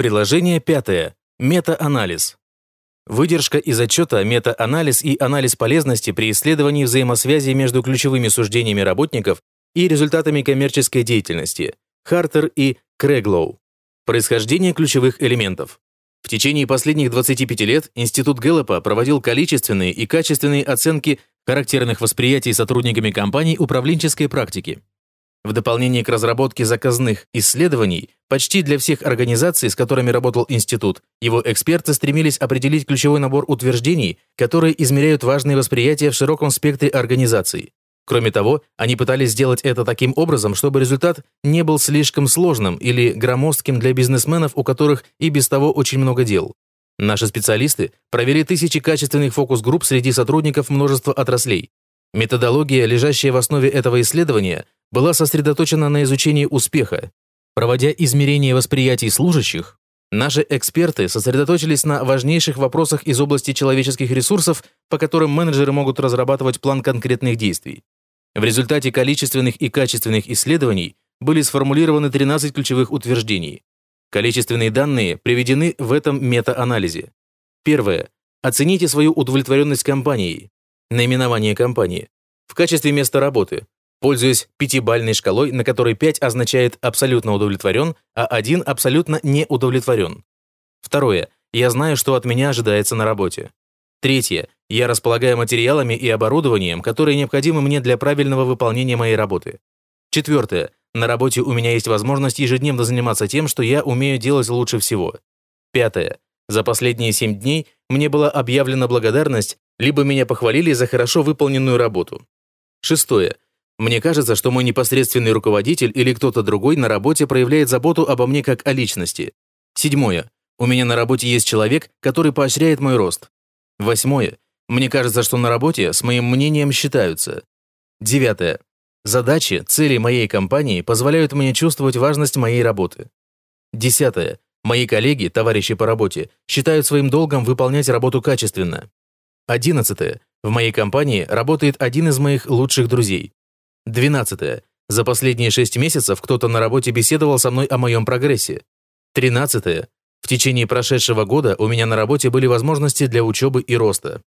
Приложение пятое. Мета-анализ. Выдержка из отчета «Мета-анализ и анализ полезности при исследовании взаимосвязи между ключевыми суждениями работников и результатами коммерческой деятельности» Хартер и Креглоу. Происхождение ключевых элементов. В течение последних 25 лет Институт Гэллопа проводил количественные и качественные оценки характерных восприятий сотрудниками компаний управленческой практики. В дополнение к разработке заказных исследований, почти для всех организаций, с которыми работал институт, его эксперты стремились определить ключевой набор утверждений, которые измеряют важные восприятия в широком спектре организаций. Кроме того, они пытались сделать это таким образом, чтобы результат не был слишком сложным или громоздким для бизнесменов, у которых и без того очень много дел. Наши специалисты провели тысячи качественных фокус-групп среди сотрудников множества отраслей. Методология, лежащая в основе этого исследования, была сосредоточена на изучении успеха. Проводя измерения восприятий служащих, наши эксперты сосредоточились на важнейших вопросах из области человеческих ресурсов, по которым менеджеры могут разрабатывать план конкретных действий. В результате количественных и качественных исследований были сформулированы 13 ключевых утверждений. Количественные данные приведены в этом мета-анализе. Первое. Оцените свою удовлетворенность компанией. Наименование компании. В качестве места работы. Пользуясь пятибальной шкалой, на которой 5 означает абсолютно удовлетворен, а 1 абсолютно не удовлетворен. Второе. Я знаю, что от меня ожидается на работе. Третье. Я располагаю материалами и оборудованием, которые необходимы мне для правильного выполнения моей работы. Четвертое. На работе у меня есть возможность ежедневно заниматься тем, что я умею делать лучше всего. Пятое. За последние семь дней мне была объявлена благодарность либо меня похвалили за хорошо выполненную работу. Шестое. Мне кажется, что мой непосредственный руководитель или кто-то другой на работе проявляет заботу обо мне как о личности. Седьмое. У меня на работе есть человек, который поощряет мой рост. Восьмое. Мне кажется, что на работе с моим мнением считаются. Девятое. Задачи, цели моей компании позволяют мне чувствовать важность моей работы. Десятое. Мои коллеги, товарищи по работе, считают своим долгом выполнять работу качественно. Одиннадцатое. В моей компании работает один из моих лучших друзей. Двенадцатое. За последние шесть месяцев кто-то на работе беседовал со мной о моем прогрессе. Тринадцатое. В течение прошедшего года у меня на работе были возможности для учебы и роста.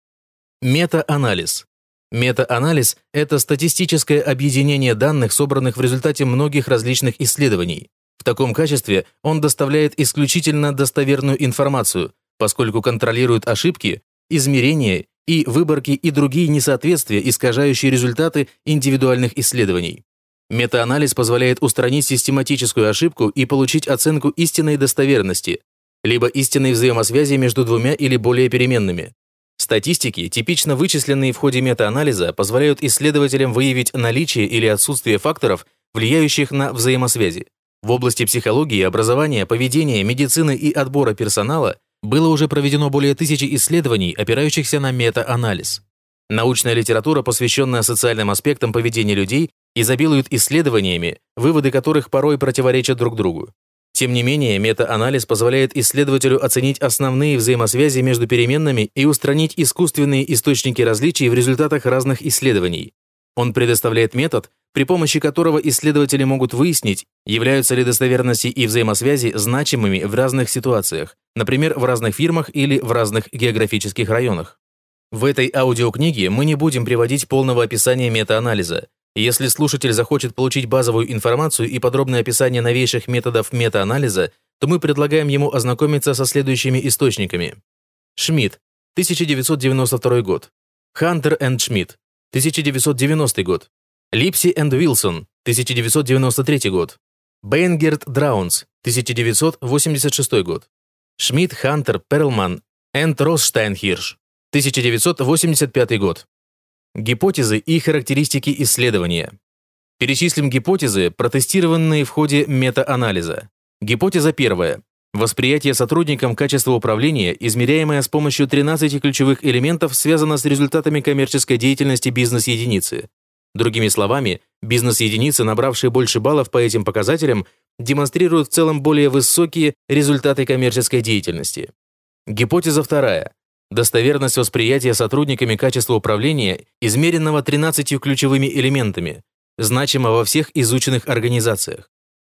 Мета-анализ. Мета-анализ – это статистическое объединение данных, собранных в результате многих различных исследований. В таком качестве он доставляет исключительно достоверную информацию, поскольку контролирует ошибки, измерения и выборки и другие несоответствия, искажающие результаты индивидуальных исследований. Метаанализ позволяет устранить систематическую ошибку и получить оценку истинной достоверности, либо истинной взаимосвязи между двумя или более переменными. Статистики, типично вычисленные в ходе метаанализа, позволяют исследователям выявить наличие или отсутствие факторов, влияющих на взаимосвязи. В области психологии, образования, поведения, медицины и отбора персонала было уже проведено более тысячи исследований, опирающихся на мета-анализ. Научная литература, посвященная социальным аспектам поведения людей, изобилует исследованиями, выводы которых порой противоречат друг другу. Тем не менее, мета-анализ позволяет исследователю оценить основные взаимосвязи между переменными и устранить искусственные источники различий в результатах разных исследований. Он предоставляет метод, при помощи которого исследователи могут выяснить, являются ли достоверности и взаимосвязи значимыми в разных ситуациях, например, в разных фирмах или в разных географических районах. В этой аудиокниге мы не будем приводить полного описания метаанализа. Если слушатель захочет получить базовую информацию и подробное описание новейших методов метаанализа, то мы предлагаем ему ознакомиться со следующими источниками. Шмидт, 1992 год. Хантер энд Шмидт, 1990 год. Липси энд Уилсон, 1993 год. Бейнгерт Драунс, 1986 год. Шмидт, Хантер, Перлман энд Россштайнхирш, 1985 год. Гипотезы и характеристики исследования. Перечислим гипотезы, протестированные в ходе метаанализа. Гипотеза первая. Восприятие сотрудникам качества управления, измеряемое с помощью 13 ключевых элементов, связано с результатами коммерческой деятельности бизнес-единицы. Другими словами, бизнес-единицы, набравшие больше баллов по этим показателям, демонстрируют в целом более высокие результаты коммерческой деятельности. Гипотеза вторая. Достоверность восприятия сотрудниками качества управления, измеренного 13 ключевыми элементами, значимо во всех изученных организациях.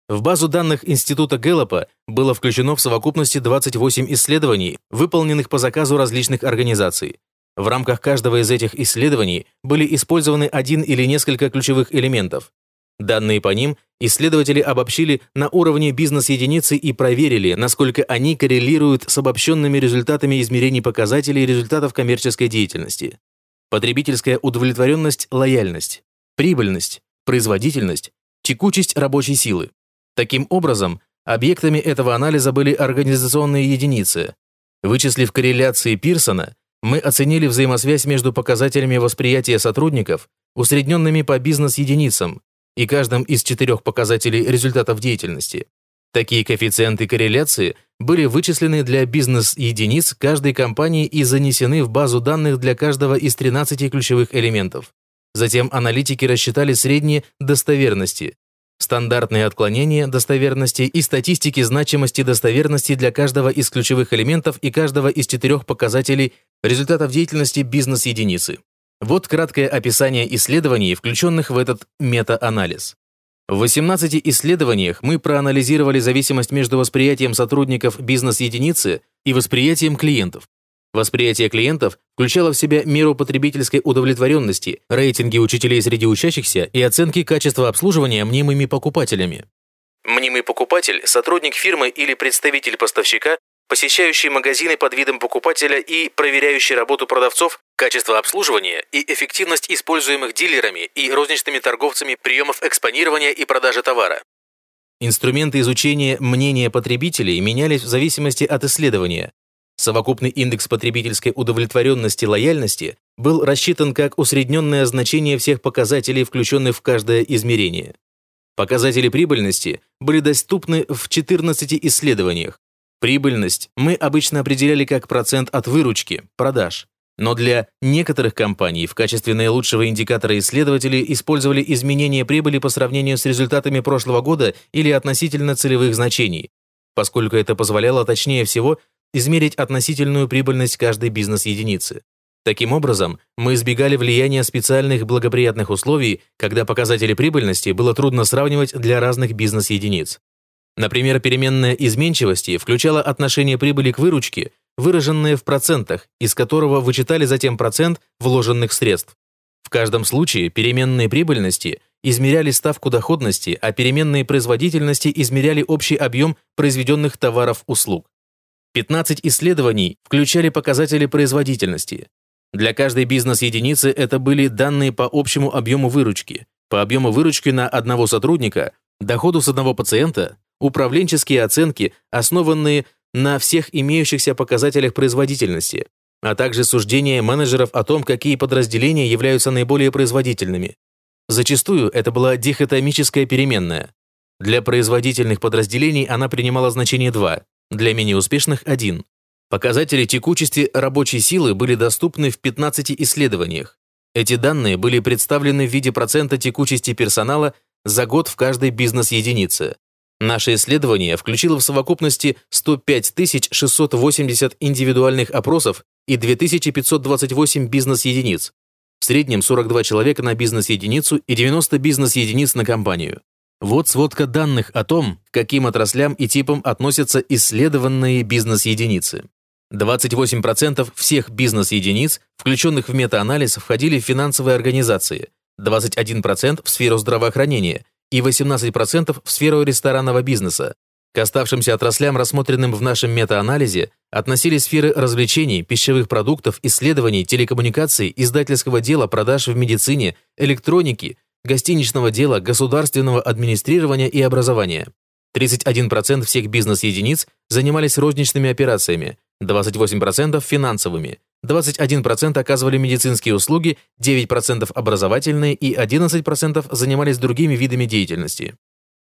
В базу данных Института Гэллопа было включено в совокупности 28 исследований, выполненных по заказу различных организаций. В рамках каждого из этих исследований были использованы один или несколько ключевых элементов. Данные по ним исследователи обобщили на уровне бизнес-единицы и проверили, насколько они коррелируют с обобщенными результатами измерений показателей результатов коммерческой деятельности. Потребительская удовлетворенность, лояльность, прибыльность, производительность, текучесть рабочей силы. Таким образом, объектами этого анализа были организационные единицы. Вычислив корреляции Пирсона, мы оценили взаимосвязь между показателями восприятия сотрудников, усредненными по бизнес-единицам, и каждым из четырех показателей результатов деятельности. Такие коэффициенты корреляции были вычислены для бизнес-единиц каждой компании и занесены в базу данных для каждого из 13 ключевых элементов. Затем аналитики рассчитали средние достоверности, стандартные отклонения достоверности и статистики значимости достоверности для каждого из ключевых элементов и каждого из четырех показателей результатов деятельности бизнес-единицы. Вот краткое описание исследований, включенных в этот мета-анализ. В 18 исследованиях мы проанализировали зависимость между восприятием сотрудников бизнес-единицы и восприятием клиентов. Восприятие клиентов включало в себя меру потребительской удовлетворенности, рейтинги учителей среди учащихся и оценки качества обслуживания мнимыми покупателями. Мнимый покупатель – сотрудник фирмы или представитель поставщика, посещающий магазины под видом покупателя и проверяющий работу продавцов, качество обслуживания и эффективность используемых дилерами и розничными торговцами приемов экспонирования и продажи товара. Инструменты изучения мнения потребителей менялись в зависимости от исследования, Совокупный индекс потребительской удовлетворенности лояльности был рассчитан как усредненное значение всех показателей, включенных в каждое измерение. Показатели прибыльности были доступны в 14 исследованиях. Прибыльность мы обычно определяли как процент от выручки, продаж. Но для некоторых компаний в качестве наилучшего индикатора исследователи использовали изменение прибыли по сравнению с результатами прошлого года или относительно целевых значений, поскольку это позволяло точнее всего измерить относительную прибыльность каждой бизнес-единицы. Таким образом, мы избегали влияния специальных благоприятных условий, когда показатели прибыльности было трудно сравнивать для разных бизнес-единиц. Например, переменная изменчивости включала отношение прибыли к выручке, выраженное в процентах, из которого вычитали затем процент вложенных средств. В каждом случае переменные прибыльности измеряли ставку доходности, а переменные производительности измеряли общий объем произведенных товаров-услуг. 15 исследований включали показатели производительности. Для каждой бизнес-единицы это были данные по общему объему выручки, по объему выручки на одного сотрудника, доходу с одного пациента, управленческие оценки, основанные на всех имеющихся показателях производительности, а также суждения менеджеров о том, какие подразделения являются наиболее производительными. Зачастую это была дихотомическая переменная. Для производительных подразделений она принимала значение 2, для менее успешных – один. Показатели текучести рабочей силы были доступны в 15 исследованиях. Эти данные были представлены в виде процента текучести персонала за год в каждой бизнес-единице. Наше исследование включило в совокупности 105 680 индивидуальных опросов и 2528 бизнес-единиц. В среднем 42 человека на бизнес-единицу и 90 бизнес-единиц на компанию. Вот сводка данных о том, к каким отраслям и типам относятся исследованные бизнес-единицы. 28% всех бизнес-единиц, включенных в метаанализ, входили в финансовые организации, 21% в сферу здравоохранения и 18% в сферу ресторанного бизнеса. К оставшимся отраслям, рассмотренным в нашем метаанализе, относились сферы развлечений, пищевых продуктов, исследований, телекоммуникаций, издательского дела, продаж в медицине, электроники, гостиничного дела, государственного администрирования и образования. 31% всех бизнес-единиц занимались розничными операциями, 28% финансовыми, 21% оказывали медицинские услуги, 9% образовательные и 11% занимались другими видами деятельности.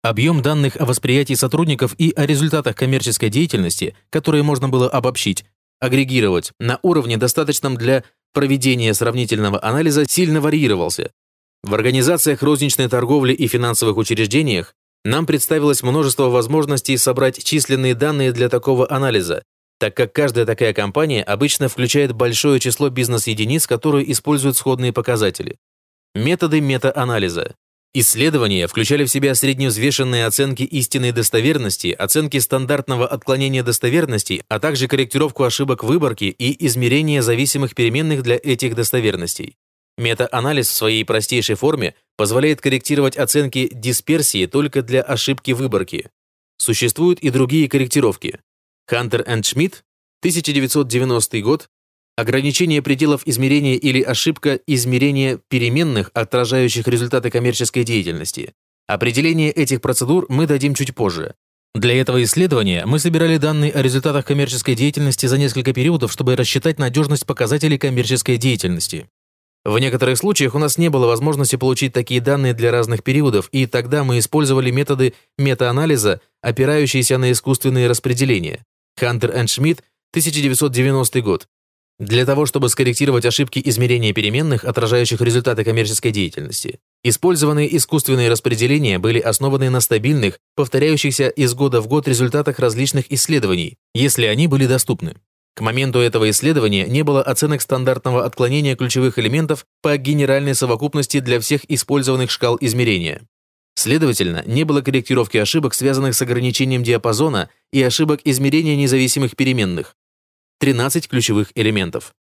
Объем данных о восприятии сотрудников и о результатах коммерческой деятельности, которые можно было обобщить, агрегировать на уровне, достаточном для проведения сравнительного анализа, сильно варьировался, в организациях розничной торговли и финансовых учреждениях нам представилось множество возможностей собрать численные данные для такого анализа, так как каждая такая компания обычно включает большое число бизнес-единиц, которые используют сходные показатели. Методы мета-анализа. Исследования включали в себя средневзвешенные оценки истинной достоверности, оценки стандартного отклонения достоверности, а также корректировку ошибок выборки и измерение зависимых переменных для этих достоверностей. Мета-анализ в своей простейшей форме позволяет корректировать оценки дисперсии только для ошибки выборки. Существуют и другие корректировки. Хантер и Шмидт, 1990 год, ограничение пределов измерения или ошибка измерения переменных, отражающих результаты коммерческой деятельности. Определение этих процедур мы дадим чуть позже. Для этого исследования мы собирали данные о результатах коммерческой деятельности за несколько периодов, чтобы рассчитать надежность показателей коммерческой деятельности. В некоторых случаях у нас не было возможности получить такие данные для разных периодов, и тогда мы использовали методы метаанализа, опирающиеся на искусственные распределения. Хантер и Шмидт, 1990 год. Для того, чтобы скорректировать ошибки измерения переменных, отражающих результаты коммерческой деятельности, использованные искусственные распределения были основаны на стабильных, повторяющихся из года в год результатах различных исследований, если они были доступны. К моменту этого исследования не было оценок стандартного отклонения ключевых элементов по генеральной совокупности для всех использованных шкал измерения. Следовательно, не было корректировки ошибок, связанных с ограничением диапазона и ошибок измерения независимых переменных. 13 ключевых элементов.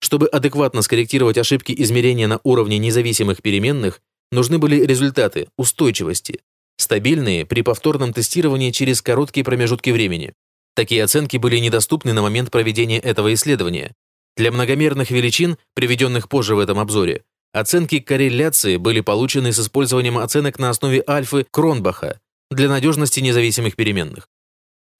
Чтобы адекватно скорректировать ошибки измерения на уровне независимых переменных, нужны были результаты устойчивости, стабильные при повторном тестировании через короткие промежутки времени. Такие оценки были недоступны на момент проведения этого исследования. Для многомерных величин, приведенных позже в этом обзоре, оценки корреляции были получены с использованием оценок на основе альфы Кронбаха для надежности независимых переменных.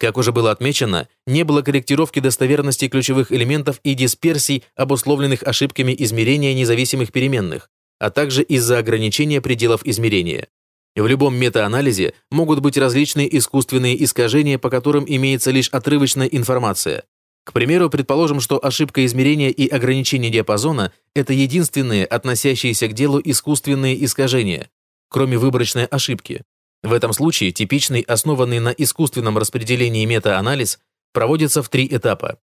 Как уже было отмечено, не было корректировки достоверности ключевых элементов и дисперсий, обусловленных ошибками измерения независимых переменных, а также из-за ограничения пределов измерения. В любом метаанализе могут быть различные искусственные искажения, по которым имеется лишь отрывочная информация. К примеру, предположим, что ошибка измерения и ограничение диапазона – это единственные относящиеся к делу искусственные искажения, кроме выборочной ошибки. В этом случае типичный, основанный на искусственном распределении метаанализ проводится в три этапа.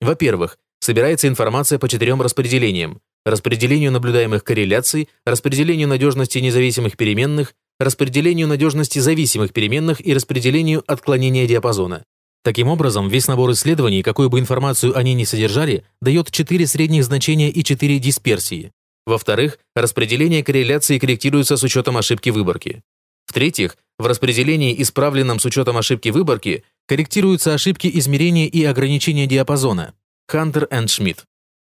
Во-первых, собирается информация по четырем распределениям – распределению наблюдаемых корреляций, распределению надежности независимых переменных, распределению надежности зависимых переменных и распределению отклонения диапазона. Таким образом, весь набор исследований, какую бы информацию они ни содержали, дает 4 средних значения и 4 дисперсии. Во-вторых, распределение корреляции корректируется с учетом ошибки выборки. В-третьих, в распределении, исправленном с учетом ошибки выборки, корректируются ошибки измерения и ограничения диапазона. Хантер и Шмидт.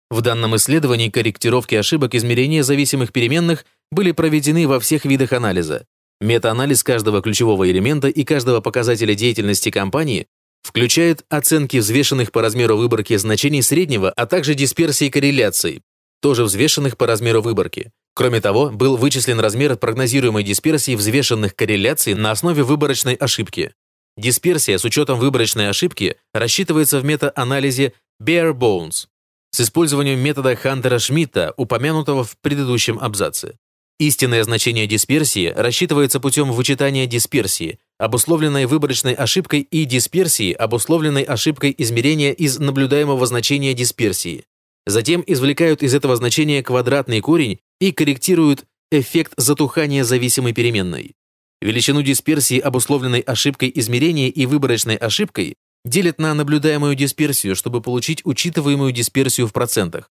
В данном исследовании корректировки ошибок измерения зависимых переменных были проведены во всех видах анализа. Метаанализ каждого ключевого элемента и каждого показателя деятельности компании включает оценки взвешенных по размеру выборки значений среднего, а также дисперсии корреляций, тоже взвешенных по размеру выборки. Кроме того, был вычислен размер прогнозируемой дисперсии взвешенных корреляций на основе выборочной ошибки. Дисперсия с учетом выборочной ошибки рассчитывается в метаанализе bare bones с использованием метода Хантера-Шмидта, упомянутого в предыдущем абзаце. Истинное значение дисперсии рассчитывается путем вычитания дисперсии, обусловленной выборочной ошибкой и дисперсии, обусловленной ошибкой измерения из наблюдаемого значения дисперсии. Затем извлекают из этого значения квадратный корень и корректируют эффект затухания зависимой переменной. Величину дисперсии, обусловленной ошибкой измерения и выборочной ошибкой, делят на наблюдаемую дисперсию, чтобы получить учитываемую дисперсию в процентах.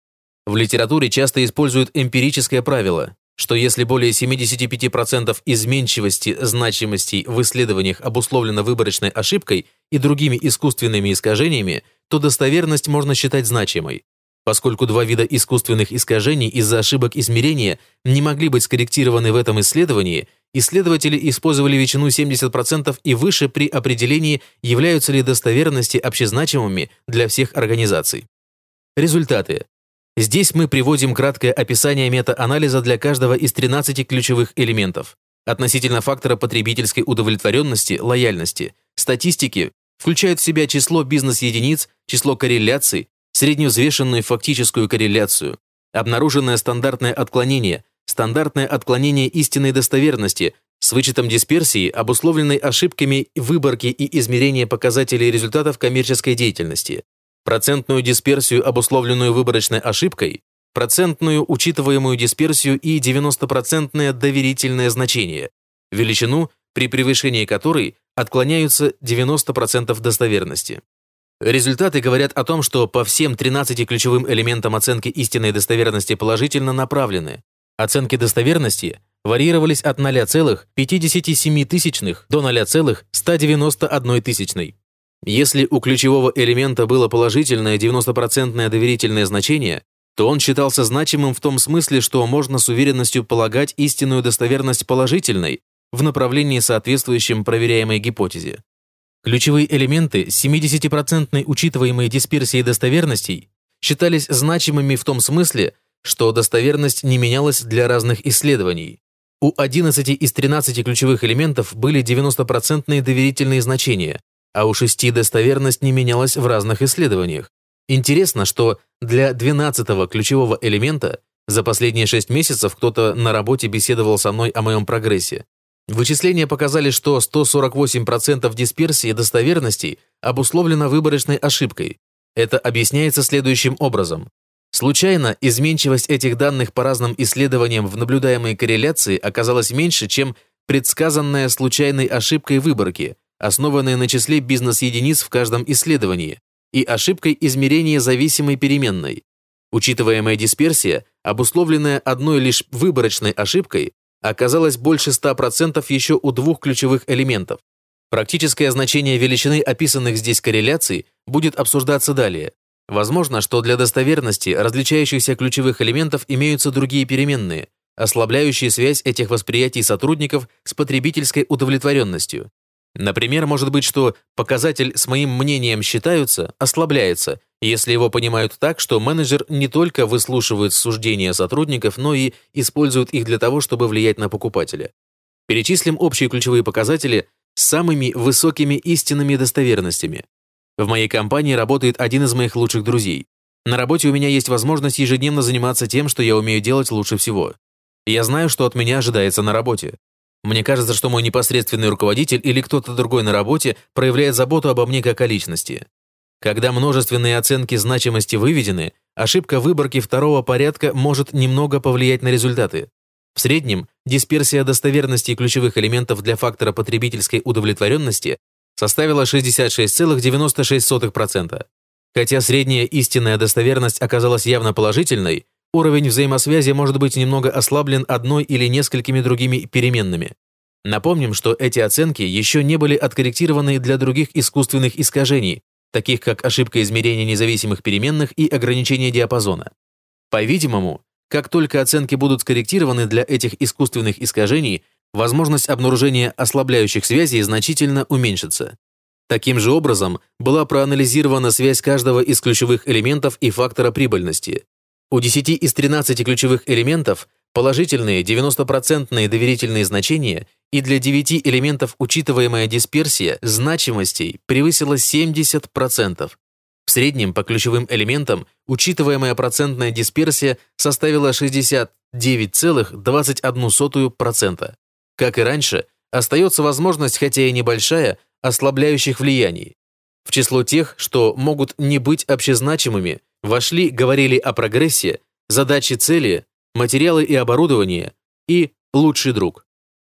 В литературе часто используют эмпирическое правило, что если более 75% изменчивости значимостей в исследованиях обусловлено выборочной ошибкой и другими искусственными искажениями, то достоверность можно считать значимой. Поскольку два вида искусственных искажений из-за ошибок измерения не могли быть скорректированы в этом исследовании, исследователи использовали величину 70% и выше при определении, являются ли достоверности общезначимыми для всех организаций. Результаты. Здесь мы приводим краткое описание метаанализа для каждого из 13 ключевых элементов. Относительно фактора потребительской удовлетворенности, лояльности, статистики включают в себя число бизнес-единиц, число корреляций, средневзвешенную фактическую корреляцию, обнаруженное стандартное отклонение, стандартное отклонение истинной достоверности с вычетом дисперсии, обусловленной ошибками выборки и измерения показателей результатов коммерческой деятельности, процентную дисперсию, обусловленную выборочной ошибкой, процентную учитываемую дисперсию и 90% доверительное значение, величину, при превышении которой отклоняются 90% достоверности. Результаты говорят о том, что по всем 13 ключевым элементам оценки истинной достоверности положительно направлены. Оценки достоверности варьировались от 0,57 до 0,191. Если у ключевого элемента было положительное 90% доверительное значение, то он считался значимым в том смысле, что можно с уверенностью полагать истинную достоверность положительной в направлении, соответствующем проверяемой гипотезе. Ключевые элементы с 70% учитываемой дисперсией достоверностей считались значимыми в том смысле, что достоверность не менялась для разных исследований. У 11 из 13 ключевых элементов были 90% доверительные значения, а у 6 достоверность не менялась в разных исследованиях. Интересно, что для 12 ключевого элемента за последние 6 месяцев кто-то на работе беседовал со мной о моем прогрессе. Вычисления показали, что 148% дисперсии достоверностей обусловлено выборочной ошибкой. Это объясняется следующим образом. Случайно изменчивость этих данных по разным исследованиям в наблюдаемой корреляции оказалась меньше, чем предсказанная случайной ошибкой выборки, основанной на числе бизнес-единиц в каждом исследовании, и ошибкой измерения зависимой переменной. Учитываемая дисперсия, обусловленная одной лишь выборочной ошибкой, оказалось больше 100% еще у двух ключевых элементов. Практическое значение величины описанных здесь корреляций будет обсуждаться далее. Возможно, что для достоверности различающихся ключевых элементов имеются другие переменные, ослабляющие связь этих восприятий сотрудников с потребительской удовлетворенностью. Например, может быть, что показатель «с моим мнением считаются» ослабляется, если его понимают так, что менеджер не только выслушивает суждения сотрудников, но и использует их для того, чтобы влиять на покупателя. Перечислим общие ключевые показатели с самыми высокими истинными достоверностями. В моей компании работает один из моих лучших друзей. На работе у меня есть возможность ежедневно заниматься тем, что я умею делать лучше всего. Я знаю, что от меня ожидается на работе. Мне кажется, что мой непосредственный руководитель или кто-то другой на работе проявляет заботу обо мне как о личности. Когда множественные оценки значимости выведены, ошибка выборки второго порядка может немного повлиять на результаты. В среднем дисперсия достоверности ключевых элементов для фактора потребительской удовлетворенности составила 66,96%. Хотя средняя истинная достоверность оказалась явно положительной, Уровень взаимосвязи может быть немного ослаблен одной или несколькими другими переменными. Напомним, что эти оценки еще не были откорректированы для других искусственных искажений, таких как ошибка измерения независимых переменных и ограничение диапазона. По-видимому, как только оценки будут скорректированы для этих искусственных искажений, возможность обнаружения ослабляющих связей значительно уменьшится. Таким же образом была проанализирована связь каждого из ключевых элементов и фактора прибыльности. У 10 из 13 ключевых элементов положительные 90% доверительные значения и для 9 элементов учитываемая дисперсия значимостей превысила 70%. В среднем по ключевым элементам учитываемая процентная дисперсия составила 69,21%. Как и раньше, остается возможность, хотя и небольшая, ослабляющих влияний. В число тех, что могут не быть общезначимыми, вошли, говорили о прогрессе, задачи цели, материалы и оборудование и лучший друг.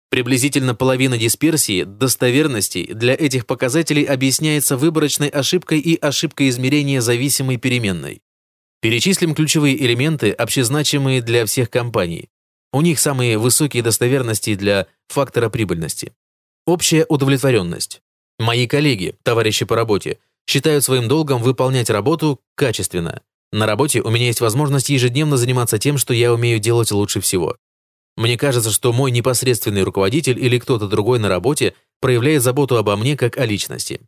Приблизительно половина дисперсии, достоверностей для этих показателей объясняется выборочной ошибкой и ошибкой измерения зависимой переменной. Перечислим ключевые элементы, общезначимые для всех компаний. У них самые высокие достоверности для фактора прибыльности. Общая удовлетворенность. Мои коллеги, товарищи по работе, считают своим долгом выполнять работу качественно. На работе у меня есть возможность ежедневно заниматься тем, что я умею делать лучше всего. Мне кажется, что мой непосредственный руководитель или кто-то другой на работе проявляет заботу обо мне как о личности.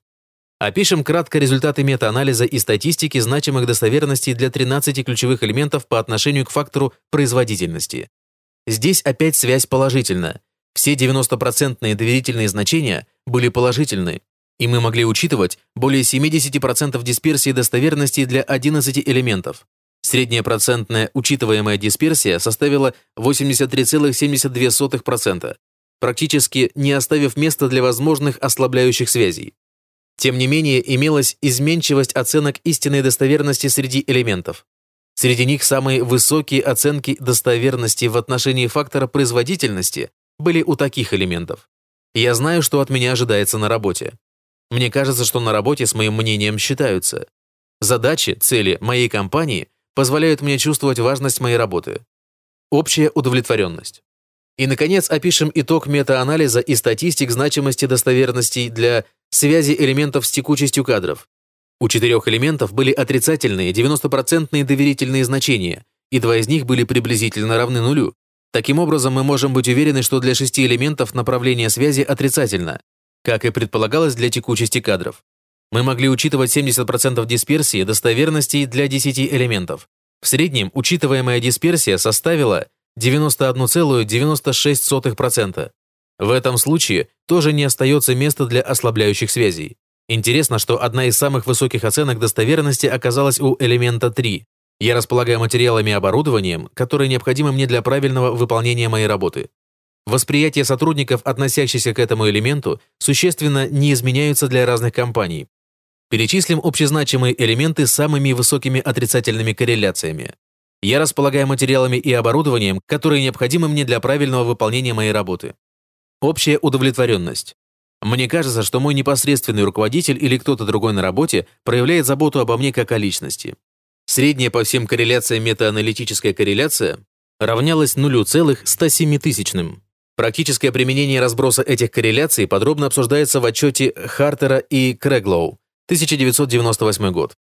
Опишем кратко результаты метаанализа и статистики значимых достоверностей для 13 ключевых элементов по отношению к фактору производительности. Здесь опять связь положительна. Все 90% доверительные значения были положительны, и мы могли учитывать более 70% дисперсии достоверности для 11 элементов. Средняя процентная учитываемая дисперсия составила 83,72%, практически не оставив места для возможных ослабляющих связей. Тем не менее, имелась изменчивость оценок истинной достоверности среди элементов. Среди них самые высокие оценки достоверности в отношении фактора производительности были у таких элементов. Я знаю, что от меня ожидается на работе. Мне кажется, что на работе с моим мнением считаются. Задачи, цели моей компании позволяют мне чувствовать важность моей работы. Общая удовлетворенность. И, наконец, опишем итог метаанализа и статистик значимости достоверностей для связи элементов с текучестью кадров. У четырех элементов были отрицательные 90% доверительные значения, и два из них были приблизительно равны нулю. Таким образом, мы можем быть уверены, что для шести элементов направление связи отрицательно, как и предполагалось для текучести кадров. Мы могли учитывать 70% дисперсии достоверности для 10 элементов. В среднем учитываемая дисперсия составила 91,96%. В этом случае тоже не остается места для ослабляющих связей. Интересно, что одна из самых высоких оценок достоверности оказалась у элемента 3. Я располагаю материалами и оборудованием, которые необходимы мне для правильного выполнения моей работы. Восприятие сотрудников, относящихся к этому элементу, существенно не изменяются для разных компаний. Перечислим общезначимые элементы с самыми высокими отрицательными корреляциями. Я располагаю материалами и оборудованием, которые необходимы мне для правильного выполнения моей работы. Общая удовлетворенность. Мне кажется, что мой непосредственный руководитель или кто-то другой на работе проявляет заботу обо мне как о личности. Средняя по всем корреляциям метааналитическая корреляция равнялась 0,107 тысячным. Практическое применение разброса этих корреляций подробно обсуждается в отчете Хартера и Креглоу, 1998 год.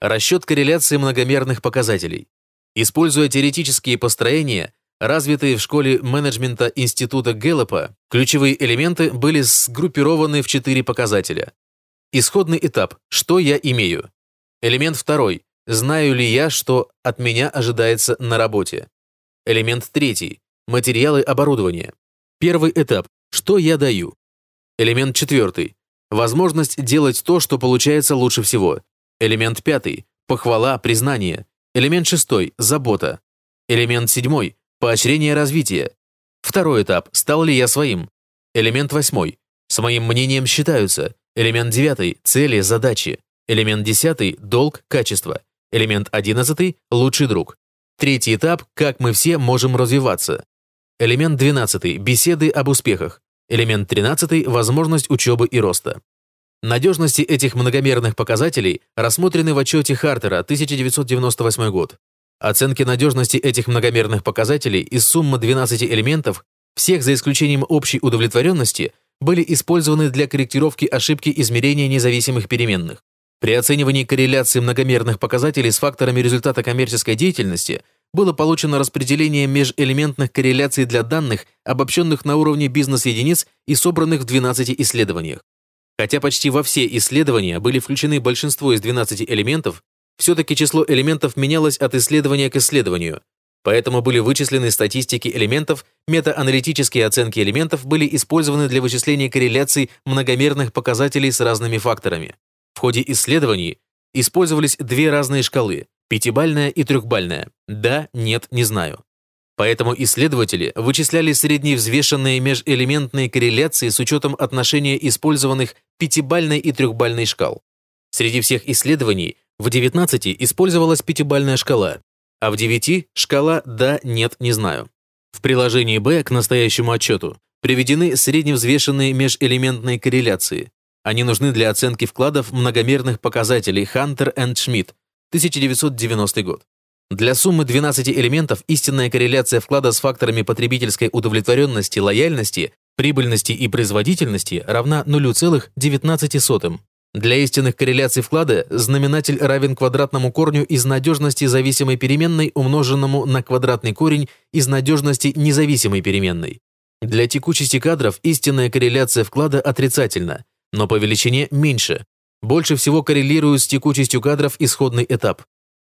Расчет корреляции многомерных показателей. Используя теоретические построения, развитые в школе менеджмента Института Гэллопа, ключевые элементы были сгруппированы в четыре показателя. Исходный этап «Что я имею?». Элемент второй «Знаю ли я, что от меня ожидается на работе?». Элемент третий «Материалы оборудования». Первый этап «Что я даю?». Элемент четвертый Возможность делать то, что получается лучше всего. Элемент пятый похвала, признание. Элемент шестой забота. Элемент седьмой поощрение развития. Второй этап стал ли я своим? Элемент восьмой с моим мнением считаются. Элемент девятый цели, задачи. Элемент десятый долг, качество. Элемент одиннадцатый лучший друг. Третий этап как мы все можем развиваться. Элемент двенадцатый беседы об успехах. Элемент 13 – возможность учебы и роста. Надежности этих многомерных показателей рассмотрены в отчете Хартера 1998 год. Оценки надежности этих многомерных показателей из суммы 12 элементов, всех за исключением общей удовлетворенности, были использованы для корректировки ошибки измерения независимых переменных. При оценивании корреляции многомерных показателей с факторами результата коммерческой деятельности – было получено распределение межэлементных корреляций для данных, обобщенных на уровне бизнес-единиц и собранных в 12 исследованиях. Хотя почти во все исследования были включены большинство из 12 элементов, все-таки число элементов менялось от исследования к исследованию, поэтому были вычислены статистики элементов, метааналитические оценки элементов были использованы для вычисления корреляций многомерных показателей с разными факторами. В ходе исследований использовались две разные шкалы Пятибальная и трехбальная. Да, нет, не знаю. Поэтому исследователи вычисляли средневзвешенные межэлементные корреляции с учетом отношения использованных пятибальной и трехбальной шкал. Среди всех исследований в 19 использовалась пятибальная шкала, а в 9 шкала «да», «нет, не знаю». В приложении Б к настоящему отчету приведены средневзвешенные межэлементные корреляции. Они нужны для оценки вкладов многомерных показателей Хантер и Шмидт 1990 год. Для суммы 12 элементов истинная корреляция вклада с факторами потребительской удовлетворенности, лояльности, прибыльности и производительности равна 0,19. Для истинных корреляций вклада знаменатель равен квадратному корню из надежности зависимой переменной умноженному на квадратный корень из надежности независимой переменной. Для текучести кадров истинная корреляция вклада отрицательна, но по величине меньше, больше всего коррелируют с текучестью кадров исходный этап.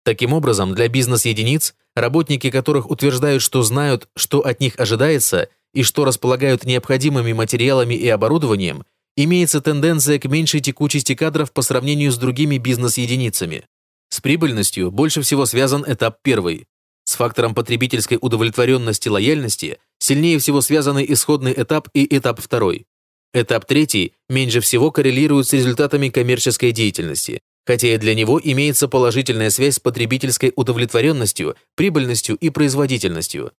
Таким образом, для бизнес-единиц, работники которых утверждают, что знают, что от них ожидается и что располагают необходимыми материалами и оборудованием, имеется тенденция к меньшей текучести кадров по сравнению с другими бизнес-единицами. С прибыльностью больше всего связан этап первый. С фактором потребительской удовлетворенности лояльности сильнее всего связаны исходный этап и этап второй. Этап третий меньше всего коррелирует с результатами коммерческой деятельности, хотя и для него имеется положительная связь с потребительской удовлетворенностью, прибыльностью и производительностью.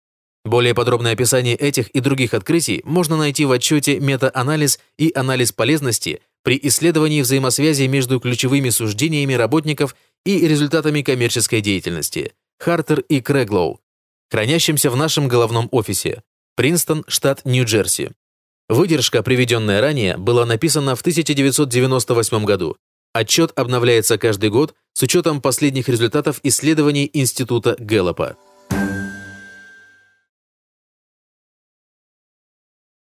Более подробное описание этих и других открытий можно найти в отчете «Мета-анализ и анализ полезности» при исследовании взаимосвязи между ключевыми суждениями работников и результатами коммерческой деятельности Хартер и Креглоу, хранящимся в нашем головном офисе, Принстон, штат Нью-Джерси. Выдержка, приведенная ранее, была написана в 1998 году. Отчет обновляется каждый год с учетом последних результатов исследований Института Гэллопа.